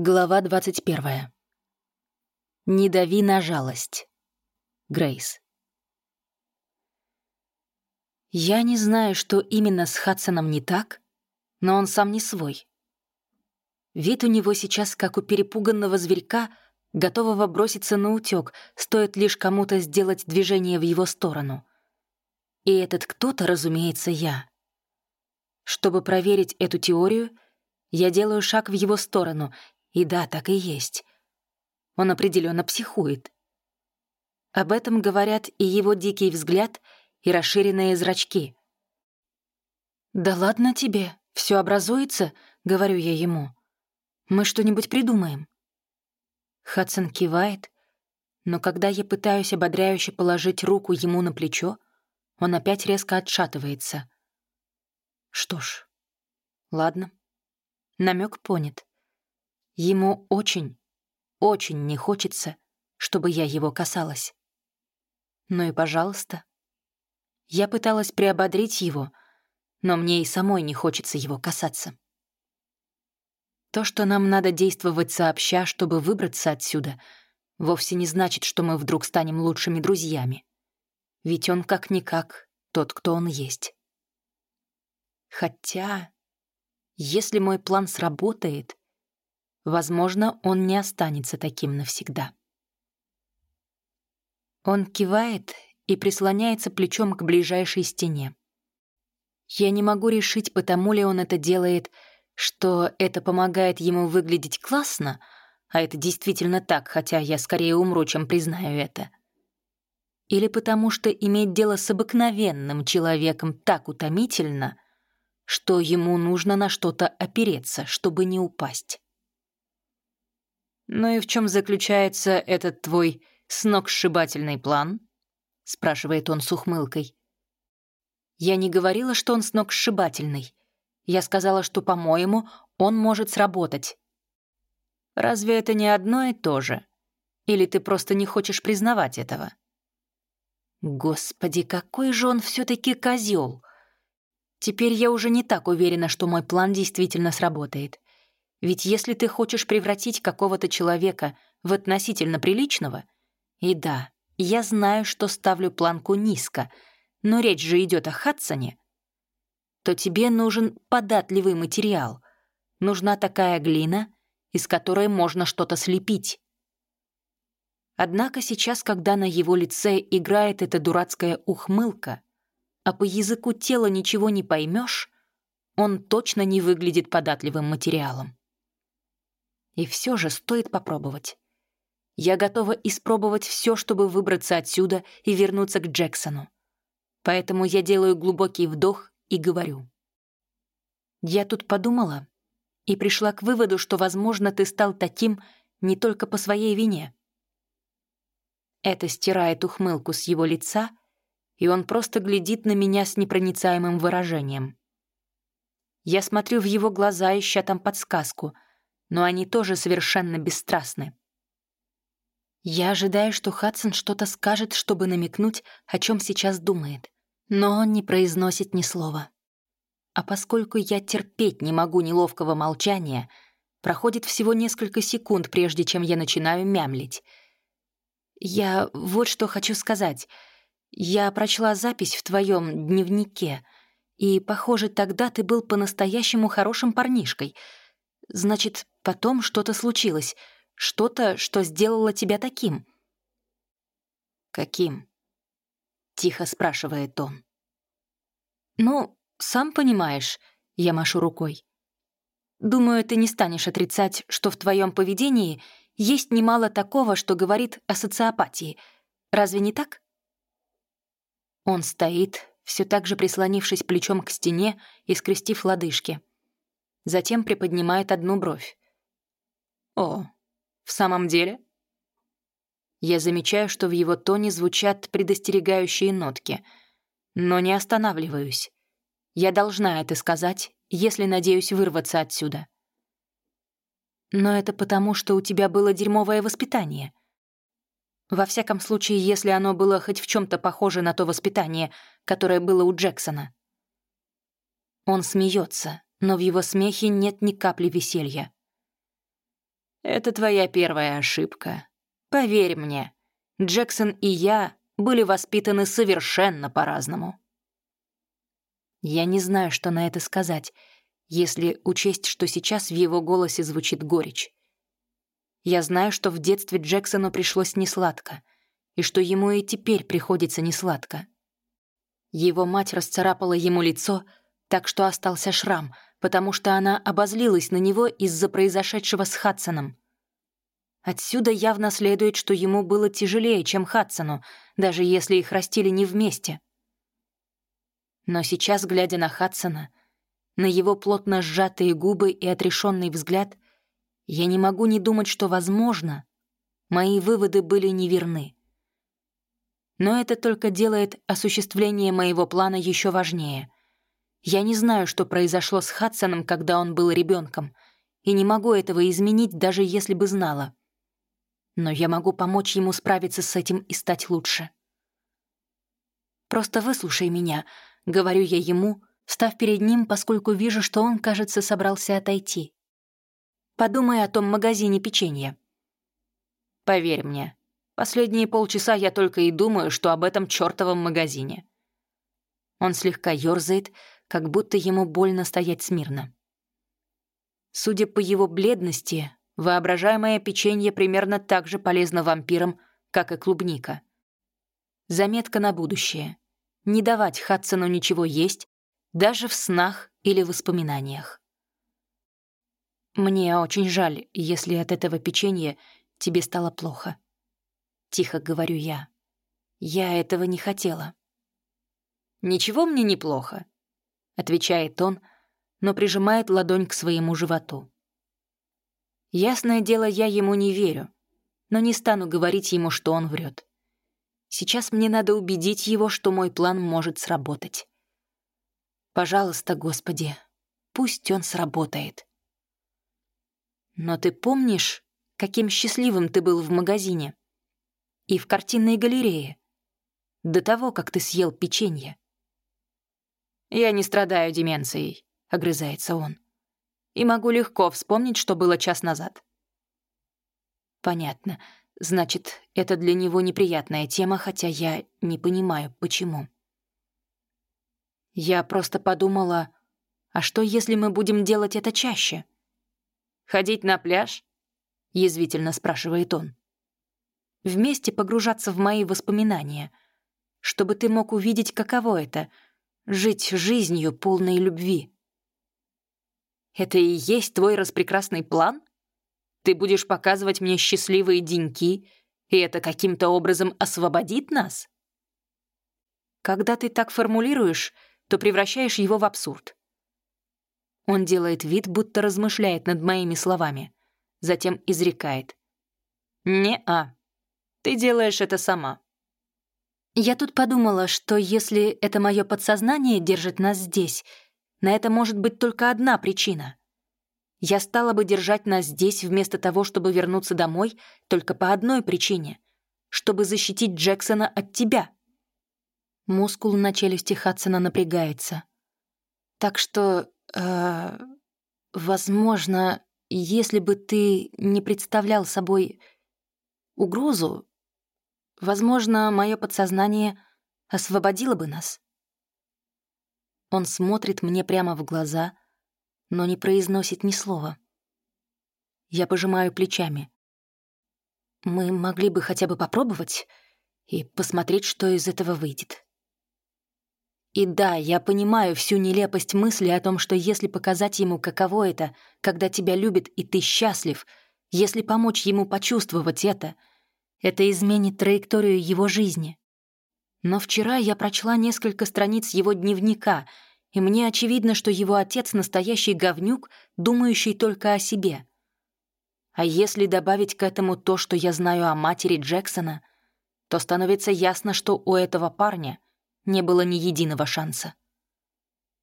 Глава 21. Не дави на жалость. Грейс. Я не знаю, что именно с Хадсоном не так, но он сам не свой. Вид у него сейчас как у перепуганного зверька, готового броситься на утёк, стоит лишь кому-то сделать движение в его сторону. И этот кто-то, разумеется, я. Чтобы проверить эту теорию, я делаю шаг в его сторону — и да, так и есть. Он определенно психует. Об этом говорят и его дикий взгляд, и расширенные зрачки. «Да ладно тебе, все образуется», — говорю я ему. «Мы что-нибудь придумаем». Хадсон кивает, но когда я пытаюсь ободряюще положить руку ему на плечо, он опять резко отшатывается. Что ж, ладно. Намек понят. Ему очень, очень не хочется, чтобы я его касалась. Ну и пожалуйста. Я пыталась приободрить его, но мне и самой не хочется его касаться. То, что нам надо действовать сообща, чтобы выбраться отсюда, вовсе не значит, что мы вдруг станем лучшими друзьями. Ведь он как-никак тот, кто он есть. Хотя, если мой план сработает, Возможно, он не останется таким навсегда. Он кивает и прислоняется плечом к ближайшей стене. Я не могу решить, потому ли он это делает, что это помогает ему выглядеть классно, а это действительно так, хотя я скорее умру, чем признаю это. Или потому что иметь дело с обыкновенным человеком так утомительно, что ему нужно на что-то опереться, чтобы не упасть. «Ну и в чем заключается этот твой сногсшибательный план?» — спрашивает он с ухмылкой. «Я не говорила, что он сногсшибательный. Я сказала, что, по-моему, он может сработать». «Разве это не одно и то же? Или ты просто не хочешь признавать этого?» «Господи, какой же он все таки козел! Теперь я уже не так уверена, что мой план действительно сработает. Ведь если ты хочешь превратить какого-то человека в относительно приличного, и да, я знаю, что ставлю планку низко, но речь же идет о Хадсоне, то тебе нужен податливый материал. Нужна такая глина, из которой можно что-то слепить. Однако сейчас, когда на его лице играет эта дурацкая ухмылка, а по языку тела ничего не поймешь, он точно не выглядит податливым материалом. И все же стоит попробовать. Я готова испробовать все, чтобы выбраться отсюда и вернуться к Джексону. Поэтому я делаю глубокий вдох и говорю. Я тут подумала и пришла к выводу, что, возможно, ты стал таким не только по своей вине. Это стирает ухмылку с его лица, и он просто глядит на меня с непроницаемым выражением. Я смотрю в его глаза, ища там подсказку — но они тоже совершенно бесстрастны. Я ожидаю, что Хадсон что-то скажет, чтобы намекнуть, о чем сейчас думает, но он не произносит ни слова. А поскольку я терпеть не могу неловкого молчания, проходит всего несколько секунд, прежде чем я начинаю мямлить. Я вот что хочу сказать. Я прочла запись в твоем дневнике, и, похоже, тогда ты был по-настоящему хорошим парнишкой. Значит, Потом что-то случилось, что-то, что сделало тебя таким. «Каким?» — тихо спрашивает он. «Ну, сам понимаешь», — я машу рукой. «Думаю, ты не станешь отрицать, что в твоем поведении есть немало такого, что говорит о социопатии. Разве не так?» Он стоит, все так же прислонившись плечом к стене и скрестив лодыжки. Затем приподнимает одну бровь. «О, в самом деле?» Я замечаю, что в его тоне звучат предостерегающие нотки, но не останавливаюсь. Я должна это сказать, если надеюсь вырваться отсюда. Но это потому, что у тебя было дерьмовое воспитание. Во всяком случае, если оно было хоть в чем то похоже на то воспитание, которое было у Джексона. Он смеется, но в его смехе нет ни капли веселья. Это твоя первая ошибка. Поверь мне, Джексон и я были воспитаны совершенно по-разному. Я не знаю, что на это сказать, если учесть, что сейчас в его голосе звучит горечь. Я знаю, что в детстве Джексону пришлось несладко, и что ему и теперь приходится несладко. Его мать расцарапала ему лицо, так что остался шрам, потому что она обозлилась на него из-за произошедшего с Хадсоном. Отсюда явно следует, что ему было тяжелее, чем Хадсону, даже если их растили не вместе. Но сейчас, глядя на Хадсона, на его плотно сжатые губы и отрешенный взгляд — я не могу не думать, что, возможно, мои выводы были неверны. Но это только делает осуществление моего плана еще важнее. Я не знаю, что произошло с Хадсоном, когда он был ребенком, и не могу этого изменить, даже если бы знала. Но я могу помочь ему справиться с этим и стать лучше. «Просто выслушай меня», — говорю я ему, став перед ним, поскольку вижу, что он, кажется, собрался отойти. Подумай о том магазине печенья. Поверь мне, последние полчаса я только и думаю, что об этом чёртовом магазине. Он слегка ёрзает, как будто ему больно стоять смирно. Судя по его бледности, воображаемое печенье примерно так же полезно вампирам, как и клубника. Заметка на будущее. Не давать Хадсону ничего есть, даже в снах или воспоминаниях. «Мне очень жаль, если от этого печенья тебе стало плохо». Тихо говорю я. «Я этого не хотела». «Ничего мне не плохо», — отвечает он, но прижимает ладонь к своему животу. Ясное дело, я ему не верю, но не стану говорить ему, что он врет. Сейчас мне надо убедить его, что мой план может сработать. Пожалуйста, Господи, пусть он сработает. Но ты помнишь, каким счастливым ты был в магазине? И в картинной галерее? До того, как ты съел печенье. «Я не страдаю деменцией», — огрызается он. «И могу легко вспомнить, что было час назад». «Понятно. Значит, это для него неприятная тема, хотя я не понимаю, почему». «Я просто подумала, а что, если мы будем делать это чаще?» Ходить на пляж?» — язвительно спрашивает он. «Вместе погружаться в мои воспоминания, чтобы ты мог увидеть, каково это — жить жизнью, полной любви». «Это и есть твой распрекрасный план? Ты будешь показывать мне счастливые деньки, и это каким-то образом освободит нас?» Когда ты так формулируешь, то превращаешь его в абсурд. Он делает вид, будто размышляет над моими словами. Затем изрекает. «Не-а. Ты делаешь это сама». Я тут подумала, что если это мое подсознание держит нас здесь, на это может быть только одна причина. Я стала бы держать нас здесь вместо того, чтобы вернуться домой, только по одной причине — чтобы защитить Джексона от тебя. Мускул на челюсти Хадсона напрягается. Так что Э, возможно, если бы ты не представлял собой угрозу, возможно, мое подсознание освободило бы нас. Он смотрит мне прямо в глаза, но не произносит ни слова. Я пожимаю плечами. Мы могли бы хотя бы попробовать и посмотреть, что из этого выйдет. И да, я понимаю всю нелепость мысли о том, что если показать ему, каково это, когда тебя любят и ты счастлив, если помочь ему почувствовать это, это изменит траекторию его жизни. Но вчера я прочла несколько страниц его дневника, и мне очевидно, что его отец — настоящий говнюк, думающий только о себе. А если добавить к этому то, что я знаю о матери Джексона, то становится ясно, что у этого парня — не было ни единого шанса.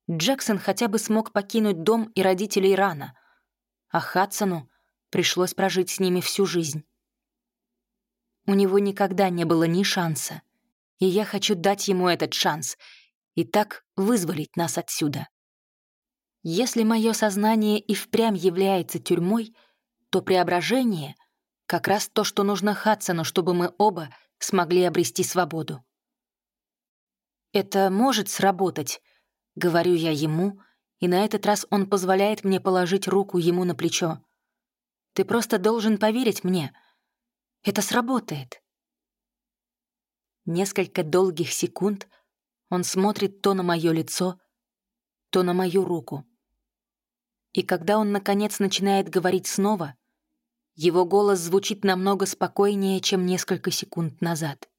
Джексон хотя бы смог покинуть дом и родителей рано, а Хадсону пришлось прожить с ними всю жизнь. У него никогда не было ни шанса, и я хочу дать ему этот шанс и так вызволить нас отсюда. Если мое сознание и впрямь является тюрьмой, то преображение — как раз то, что нужно Хадсону, чтобы мы оба смогли обрести свободу. «Это может сработать», — говорю я ему, и на этот раз он позволяет мне положить руку ему на плечо. «Ты просто должен поверить мне. Это сработает». Несколько долгих секунд он смотрит то на мое лицо, то на мою руку. И когда он, наконец, начинает говорить снова, его голос звучит намного спокойнее, чем несколько секунд назад.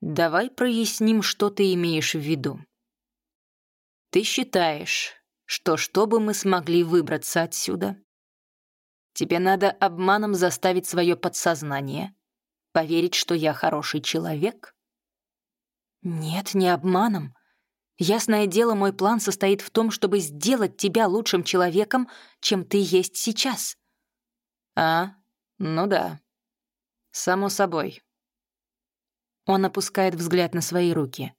Давай проясним, что ты имеешь в виду. Ты считаешь, что чтобы мы смогли выбраться отсюда, тебе надо обманом заставить свое подсознание поверить, что я хороший человек? Нет, не обманом. Ясное дело, мой план состоит в том, чтобы сделать тебя лучшим человеком, чем ты есть сейчас. А, ну да. Само собой. Он опускает взгляд на свои руки.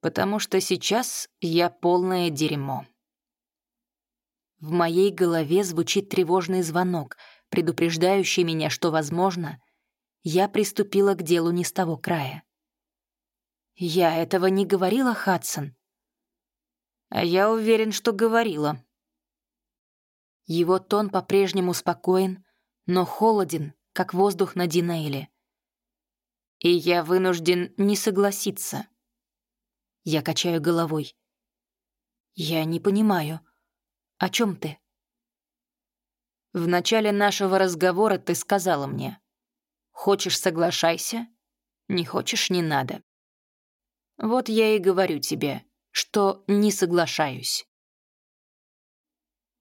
«Потому что сейчас я полное дерьмо». В моей голове звучит тревожный звонок, предупреждающий меня, что, возможно, я приступила к делу не с того края. «Я этого не говорила, Хадсон?» «А я уверен, что говорила». Его тон по-прежнему спокоен, но холоден, как воздух на Динейле и я вынужден не согласиться. Я качаю головой. Я не понимаю. О чем ты? В начале нашего разговора ты сказала мне, хочешь — соглашайся, не хочешь — не надо. Вот я и говорю тебе, что не соглашаюсь.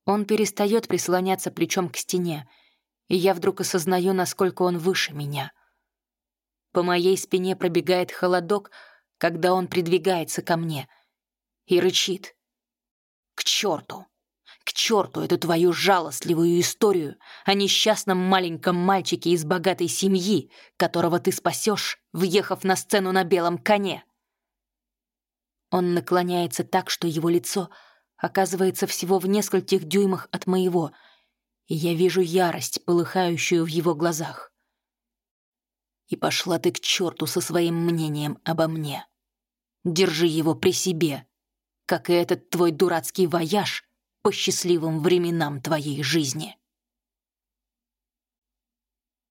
Он перестает прислоняться плечом к стене, и я вдруг осознаю, насколько он выше меня — по моей спине пробегает холодок, когда он придвигается ко мне и рычит. «К черту! К черту эту твою жалостливую историю о несчастном маленьком мальчике из богатой семьи, которого ты спасешь, въехав на сцену на белом коне!» Он наклоняется так, что его лицо оказывается всего в нескольких дюймах от моего, и я вижу ярость, полыхающую в его глазах. И пошла ты к черту со своим мнением обо мне. Держи его при себе, как и этот твой дурацкий вояж по счастливым временам твоей жизни.